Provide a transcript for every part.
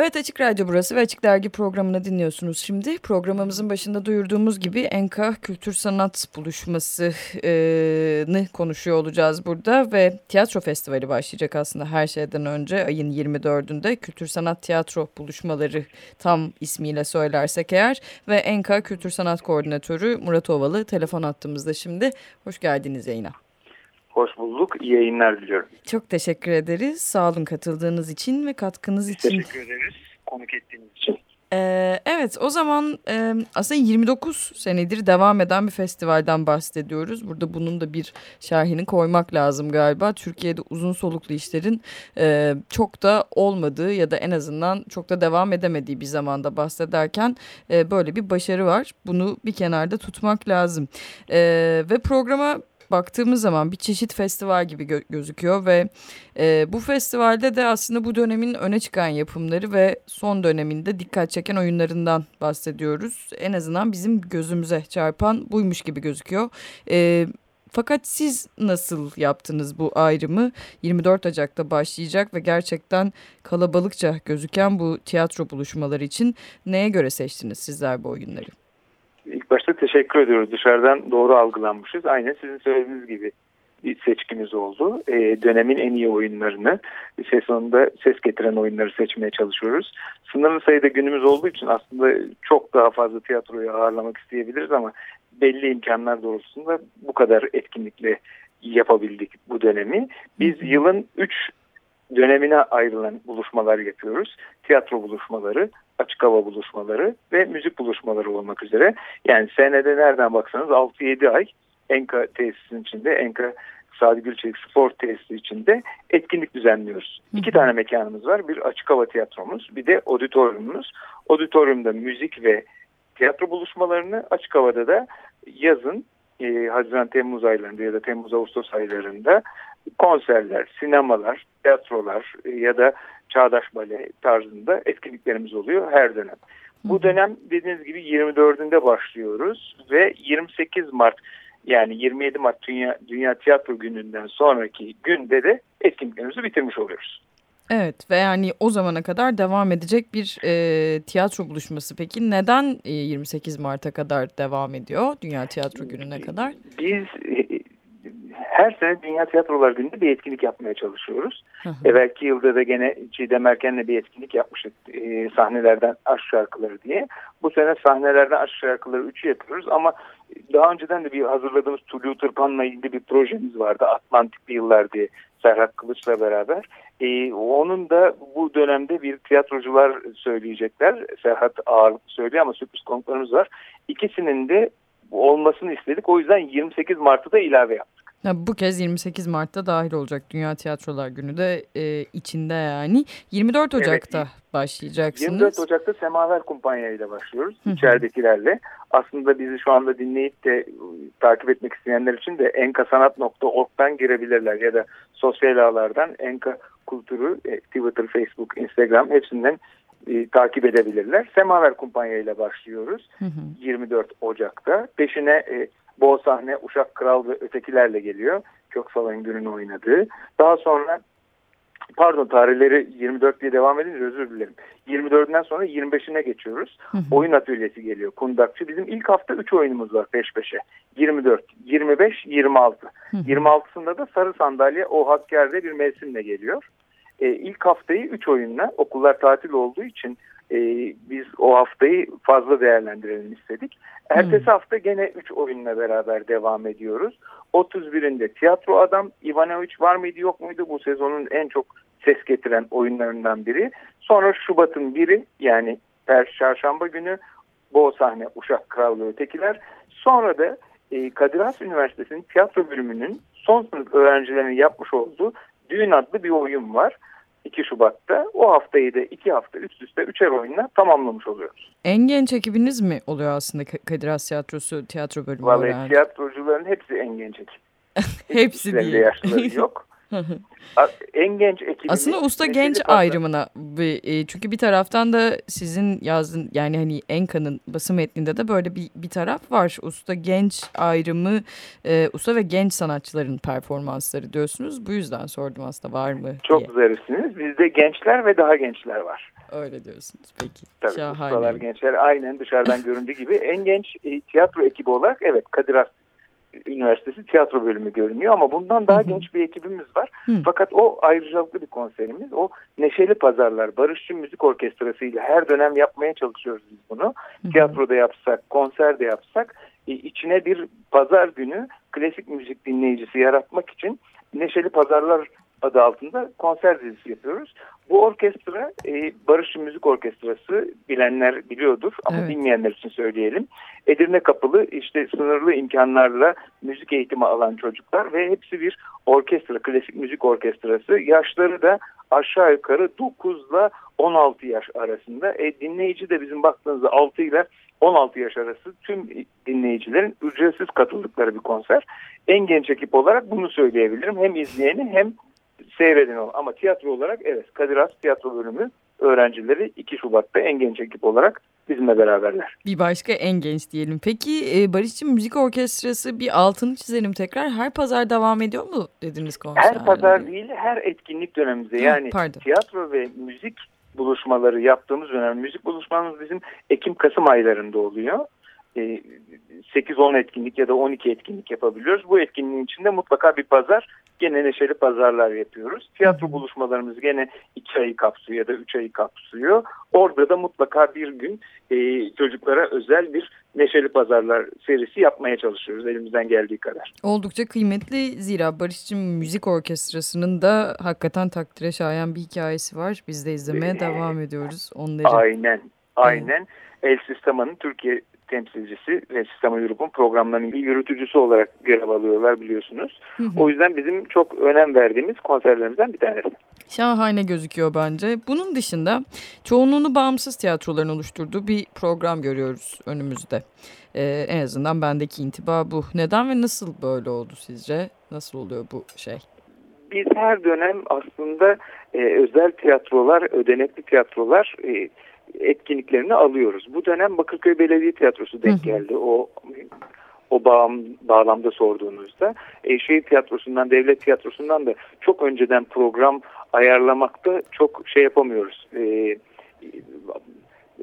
Evet Açık Radyo burası ve Açık Dergi programını dinliyorsunuz şimdi. Programımızın başında duyurduğumuz gibi Enka Kültür Sanat Buluşması'nı konuşuyor olacağız burada. Ve tiyatro festivali başlayacak aslında her şeyden önce ayın 24'ünde. Kültür Sanat Tiyatro Buluşmaları tam ismiyle söylersek eğer. Ve Enka Kültür Sanat Koordinatörü Murat Ovalı telefon attığımızda şimdi. Hoş geldiniz yayına. Hoş bulduk. İyi yayınlar diliyorum. Çok teşekkür ederiz. Sağ olun katıldığınız için ve katkınız için. Teşekkür ederiz konuk ettiğiniz için. Ee, evet o zaman e, aslında 29 senedir devam eden bir festivalden bahsediyoruz. Burada bunun da bir şerhini koymak lazım galiba. Türkiye'de uzun soluklu işlerin e, çok da olmadığı ya da en azından çok da devam edemediği bir zamanda bahsederken e, böyle bir başarı var. Bunu bir kenarda tutmak lazım. E, ve programa baktığımız zaman bir çeşit festival gibi gö gözüküyor ve e, bu festivalde de aslında bu dönemin öne çıkan yapımları ve son döneminde dikkat çeken oyunlarından bahsediyoruz. En azından bizim gözümüze çarpan buymuş gibi gözüküyor. E, fakat siz nasıl yaptınız bu ayrımı? 24 Ocak'ta başlayacak ve gerçekten kalabalıkça gözüken bu tiyatro buluşmaları için neye göre seçtiniz sizler bu oyunları? İlk başta teşekkür ediyoruz. Dışarıdan doğru algılanmışız. Aynen sizin söylediğiniz gibi bir seçkimiz oldu. E, dönemin en iyi oyunlarını, ses sonunda ses getiren oyunları seçmeye çalışıyoruz. Sınırlı sayıda günümüz olduğu için aslında çok daha fazla tiyatroyu ağırlamak isteyebiliriz ama belli imkanlar doğrultusunda bu kadar etkinlikle yapabildik bu dönemi. Biz yılın 3 dönemine ayrılan buluşmalar yapıyoruz. Tiyatro buluşmaları, açık hava buluşmaları ve müzik buluşmaları olmak üzere. Yani senede nereden baksanız 6-7 ay Enka tesisinin içinde, Enka Sadi Gülçelik Spor Tesisi içinde etkinlik düzenliyoruz. Hı. İki tane mekanımız var. Bir açık hava tiyatromuz, bir de auditoriumumuz. Auditoriumda müzik ve tiyatro buluşmalarını, açık havada da yazın e, Haziran-Temmuz aylarında ya da Temmuz-Ağustos aylarında konserler, sinemalar, tiyatrolar e, ya da çağdaş bale tarzında etkinliklerimiz oluyor her dönem. Bu dönem dediğiniz gibi 24'ünde başlıyoruz ve 28 Mart yani 27 Mart Dünya, Dünya Tiyatro Günü'nden sonraki günde de etkinliklerimizi bitirmiş oluyoruz. Evet ve yani o zamana kadar devam edecek bir e, tiyatro buluşması. Peki neden e, 28 Mart'a kadar devam ediyor Dünya Tiyatro Günü'ne kadar? Biz her sene Dünya Tiyatrolar Günü'nde bir etkinlik yapmaya çalışıyoruz. Hı hı. Evvelki yılda da gene Çiğdem Erken'le bir etkinlik yapmıştık e, sahnelerden aşk şarkıları diye. Bu sene sahnelerden aşk şarkıları 3'ü yapıyoruz ama daha önceden de bir hazırladığımız Tulu Tırpan'la ilgili bir projemiz vardı. Atlantik bir yıllar diye Serhat Kılıç'la beraber. Ee, onun da bu dönemde bir tiyatrocular söyleyecekler. Serhat ağırlıklı söylüyor ama sürpriz konuklarımız var. İkisinin de olmasını istedik. O yüzden 28 Mart'ta da ilave yaptık. Ya bu kez 28 Mart'ta dahil olacak Dünya Tiyatrolar Günü de e, içinde yani. 24 Ocak'ta evet. başlayacaksınız. 24 Ocak'ta Semaver Kumpanya ile başlıyoruz Hı -hı. içeridekilerle. Aslında bizi şu anda dinleyip de takip etmek isteyenler için de enkasanat.org'dan girebilirler ya da sosyal ağlardan Enka Kültürü, e, Twitter, Facebook, Instagram hepsinden e, takip edebilirler. Semaver Kumpanya ile başlıyoruz hı hı. 24 Ocak'ta. Peşine e, Bol sahne Uşak Kral ve ötekilerle geliyor. Köksal'ın gününü oynadığı. Daha sonra pardon tarihleri 24 diye devam edince özür dilerim. 24'ünden sonra 25'ine geçiyoruz. Hı hı. Oyun atölyesi geliyor. Kundakçı. Bizim ilk hafta 3 oyunumuz var peş peşe. 24, 25, 26. Hı hı. 26'sında da Sarı Sandalye o Hakkari'de bir mevsimle geliyor. Ee, ilk haftayı 3 oyunla okullar tatil olduğu için e, biz o haftayı fazla değerlendirelim istedik. Ertesi hmm. hafta gene 3 oyunla beraber devam ediyoruz. 31'inde Tiyatro Adam, Ivanovic var mıydı yok muydu bu sezonun en çok ses getiren oyunlarından biri. Sonra Şubat'ın biri yani per çarşamba günü bu sahne Uşak Krallığı Ötekiler. Sonra da e, Kadir Has Üniversitesi'nin tiyatro bölümünün son sınıf öğrencilerinin yapmış olduğu Düğün adlı bir oyun var. 2 Şubat'ta. O haftayı da 2 hafta üst üste üçer oyunla tamamlamış oluyoruz. En genç ekibiniz mi oluyor aslında Kadir Has Tiyatrosu tiyatro bölümü? Vallahi tiyatrocuların hepsi en genç ekip. hepsi değil. yaşları yok. En genç ekibimiz... Aslında usta genç fazla. ayrımına e, çünkü bir taraftan da sizin yazdın yani hani Enka'nın basın metninde de böyle bir, bir taraf var. Usta genç ayrımı e, usta ve genç sanatçıların performansları diyorsunuz. Bu yüzden sordum aslında var mı Çok diye. zarifsiniz. Bizde gençler ve daha gençler var. Öyle diyorsunuz. Peki. Tabii Şahane. ustalar gençler aynen dışarıdan göründüğü gibi en genç e, tiyatro ekibi olarak evet Kadir Has Üniversitesi tiyatro bölümü görünüyor ama bundan daha Hı-hı. genç bir ekibimiz var. Hı. Fakat o ayrıcalıklı bir konserimiz. O Neşeli Pazarlar Barışçı Müzik Orkestrası ile her dönem yapmaya çalışıyoruz biz bunu. Hı-hı. Tiyatroda yapsak, konserde yapsak e, içine bir pazar günü klasik müzik dinleyicisi yaratmak için Neşeli Pazarlar adı altında konser dizisi yapıyoruz. Bu orkestra e, Barışçı Müzik Orkestrası bilenler biliyordur ama evet. bilmeyenler için söyleyelim. Edirne Kapılı işte sınırlı imkanlarla müzik eğitimi alan çocuklar ve hepsi bir orkestra, klasik müzik orkestrası. Yaşları da aşağı yukarı 9 ile 16 yaş arasında. E, dinleyici de bizim baktığınızda 6 ile 16 yaş arası tüm dinleyicilerin ücretsiz katıldıkları bir konser. En genç ekip olarak bunu söyleyebilirim. Hem izleyeni hem seyredin o. Ama tiyatro olarak evet Kadir Has Tiyatro Bölümü öğrencileri 2 Şubat'ta en genç ekip olarak bizimle beraberler. Bir başka en genç diyelim. Peki e, Barışçı Müzik Orkestrası bir altını çizelim tekrar. Her pazar devam ediyor mu dediniz konser? Her pazar değil her etkinlik dönemimizde. Yani Pardon. tiyatro ve müzik buluşmaları yaptığımız dönem. Müzik buluşmamız bizim Ekim-Kasım aylarında oluyor. 8-10 e, etkinlik ya da 12 etkinlik yapabiliyoruz. Bu etkinliğin içinde mutlaka bir pazar gene neşeli pazarlar yapıyoruz. Tiyatro buluşmalarımız gene 2 ayı kapsıyor ya da 3 ayı kapsıyor. Orada da mutlaka bir gün e, çocuklara özel bir neşeli pazarlar serisi yapmaya çalışıyoruz elimizden geldiği kadar. Oldukça kıymetli zira Barışçı Müzik Orkestrası'nın da hakikaten takdire şayan bir hikayesi var. Biz de izlemeye ee, devam ediyoruz onları. Aynen, aynen. El Sistema'nın Türkiye temsilcisi ve Sistema Europe'un programlarının bir yürütücüsü olarak görev alıyorlar biliyorsunuz. Hı hı. O yüzden bizim çok önem verdiğimiz konserlerimizden bir tanesi. Şahane gözüküyor bence. Bunun dışında çoğunluğunu bağımsız tiyatroların oluşturduğu bir program görüyoruz önümüzde. Ee, en azından bendeki intiba bu. Neden ve nasıl böyle oldu sizce? Nasıl oluyor bu şey? Biz her dönem aslında e, özel tiyatrolar, ödenekli tiyatrolar e, etkinliklerini alıyoruz. Bu dönem Bakırköy Belediye Tiyatrosu denk geldi. O o bağım, bağlamda sorduğunuzda e, şehir tiyatrosundan, devlet tiyatrosundan da çok önceden program ayarlamakta çok şey yapamıyoruz. E,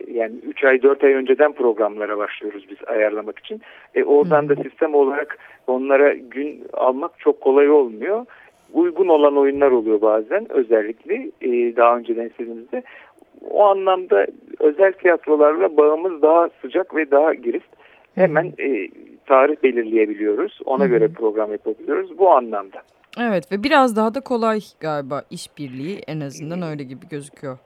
yani 3 ay 4 ay önceden programlara başlıyoruz biz ayarlamak için. E, oradan da sistem olarak onlara gün almak çok kolay olmuyor. Uygun olan oyunlar oluyor bazen özellikle e, daha önceden istediğimizde o anlamda özel tiyatrolarla bağımız daha sıcak ve daha girift. Hemen e, tarih belirleyebiliyoruz. Ona Hı -hı. göre program yapabiliyoruz bu anlamda. Evet ve biraz daha da kolay galiba işbirliği en azından öyle gibi gözüküyor.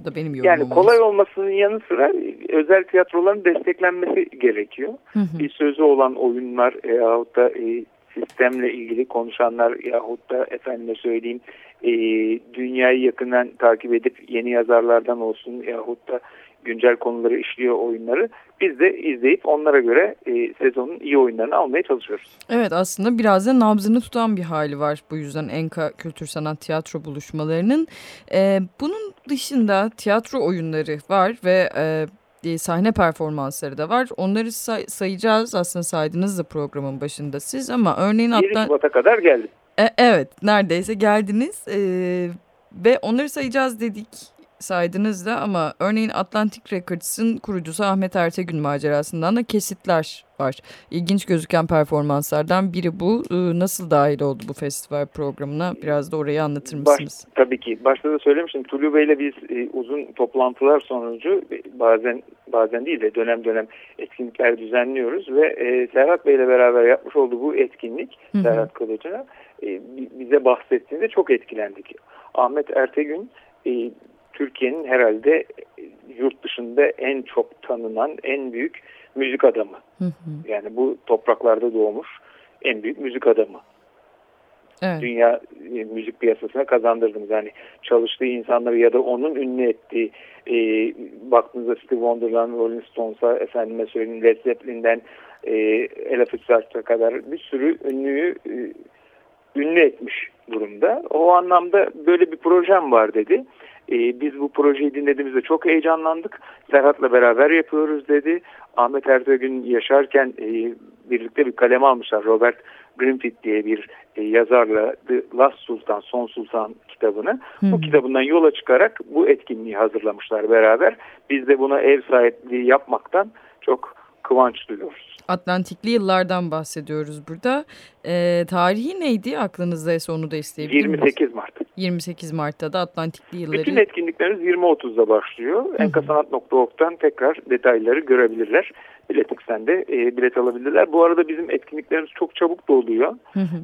Bu da benim yorumum. Yani kolay olmasının yanı sıra özel tiyatroların desteklenmesi gerekiyor. Hı hı. Bir sözü olan oyunlar e, yahut da e, sistemle ilgili konuşanlar yahut da efendime söyleyeyim e, dünyayı yakından takip edip yeni yazarlardan olsun yahut da güncel konuları işliyor oyunları biz de izleyip onlara göre e, sezonun iyi oyunlarını almaya çalışıyoruz. Evet aslında biraz da nabzını tutan bir hali var bu yüzden Enka Kültür Sanat Tiyatro buluşmalarının. E, bunun dışında tiyatro oyunları var ve e, e, sahne performansları da var. Onları say sayacağız aslında saydınız da programın başında siz ama örneğin... 1 Şubat'a kadar geldik. E, evet neredeyse geldiniz e, ve onları sayacağız dedik saydınız da ama örneğin Atlantic Records'ın kurucusu Ahmet Ertegün macerasından da kesitler var. İlginç gözüken performanslardan biri bu. Ee, nasıl dahil oldu bu festival programına? Biraz da orayı anlatır mısınız? Baş, tabii ki. Başta da söylemiştim. Tulu Bey'le biz e, uzun toplantılar sonucu e, bazen bazen değil de dönem dönem etkinlikler düzenliyoruz ve e, Serhat Bey'le beraber yapmış olduğu bu etkinlik Hı -hı. Serhat Kılıç'a e, bize bahsettiğinde çok etkilendik. Ahmet Ertegün e, Türkiye'nin herhalde e, yurt dışında en çok tanınan en büyük müzik adamı. Hı hı. Yani bu topraklarda doğmuş en büyük müzik adamı. Evet. Dünya e, müzik piyasasına kazandırdınız. Yani çalıştığı insanları ya da onun ünlü ettiği e, baktığınızda Steve Wonder'dan Rolling Stones'a efendime söyleyeyim Led Zeppelin'den e, Ella Fitzgerald'a kadar bir sürü ünlüyü e, ünlü etmiş durumda. O anlamda böyle bir projem var dedi. E, biz bu projeyi dinlediğimizde çok heyecanlandık. Serhat'la beraber yapıyoruz dedi. Ahmet Ertegün yaşarken e, birlikte bir kaleme almışlar. Robert Greenfield diye bir e, yazarla The Last Sultan, Son Sultan kitabını. Hı. Bu kitabından yola çıkarak bu etkinliği hazırlamışlar beraber. Biz de buna ev sahipliği yapmaktan çok kıvanç duyuyoruz. Atlantikli yıllardan bahsediyoruz burada. E, tarihi neydi aklınızdaysa onu da isteyebilir 28 Mart. 28 Mart'ta da Atlantikli yılları. Bütün etkinliklerimiz 20.30'da başlıyor. Enkasanat.org'dan tekrar detayları görebilirler. Biletix'ten de e, bilet alabilirler. Bu arada bizim etkinliklerimiz çok çabuk doluyor.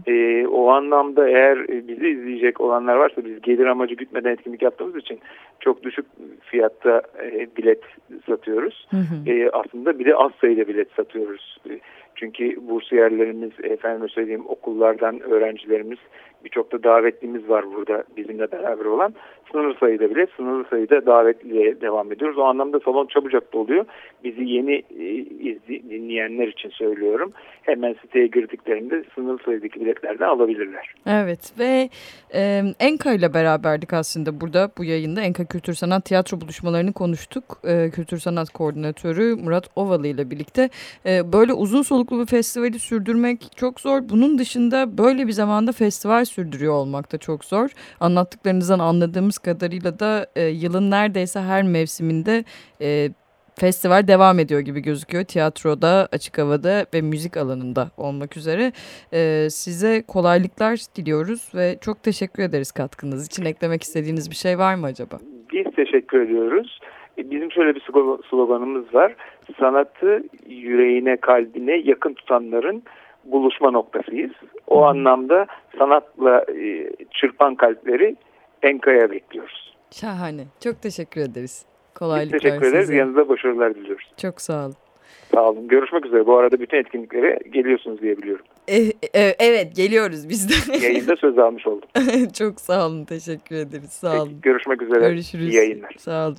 E, o anlamda eğer e, bizi izleyecek olanlar varsa biz gelir amacı gütmeden etkinlik yaptığımız için çok düşük fiyatta e, bilet satıyoruz. E, aslında bir de az sayıda bilet satıyoruz. E, çünkü bursiyerlerimiz, efendim söyleyeyim okullardan öğrencilerimiz, birçok da davetlimiz var burada bizimle beraber olan. Sınırlı sayıda bile sınırlı sayıda davetliye devam ediyoruz. O anlamda salon çabucak doluyor. Bizi yeni e, dinleyenler için söylüyorum. Hemen siteye girdiklerinde sınırlı sayıdaki biletlerden alabilirler. Evet ve e, Enka ile beraberdik aslında burada bu yayında. Enka Kültür Sanat Tiyatro buluşmalarını konuştuk. E, Kültür Sanat Koordinatörü Murat Ovalı ile birlikte. E, böyle uzun soluklu bir festivali sürdürmek çok zor. Bunun dışında böyle bir zamanda festival sürdürüyor olmak da çok zor. Anlattıklarınızdan anladığımız kadarıyla da e, yılın neredeyse her mevsiminde e, festival devam ediyor gibi gözüküyor. Tiyatroda, açık havada ve müzik alanında olmak üzere. Ee, size kolaylıklar diliyoruz ve çok teşekkür ederiz katkınız için. Eklemek istediğiniz bir şey var mı acaba? Biz teşekkür ediyoruz. E, bizim şöyle bir sloganımız var. Sanatı yüreğine, kalbine yakın tutanların buluşma noktasıyız. O anlamda sanatla e, çırpan kalpleri Enka'ya bekliyoruz. Şahane. Çok teşekkür ederiz. Kolaylıklar Biz teşekkür ederiz. Size. Yanınızda başarılar diliyoruz. Çok sağ olun. Sağ olun. Görüşmek üzere. Bu arada bütün etkinliklere geliyorsunuz diye biliyorum. E, e, evet geliyoruz biz de. Yayında söz almış oldum. Çok sağ olun. Teşekkür ederiz. Sağ olun. Peki, görüşmek üzere. Görüşürüz. İyi yayınlar. Sağ olun.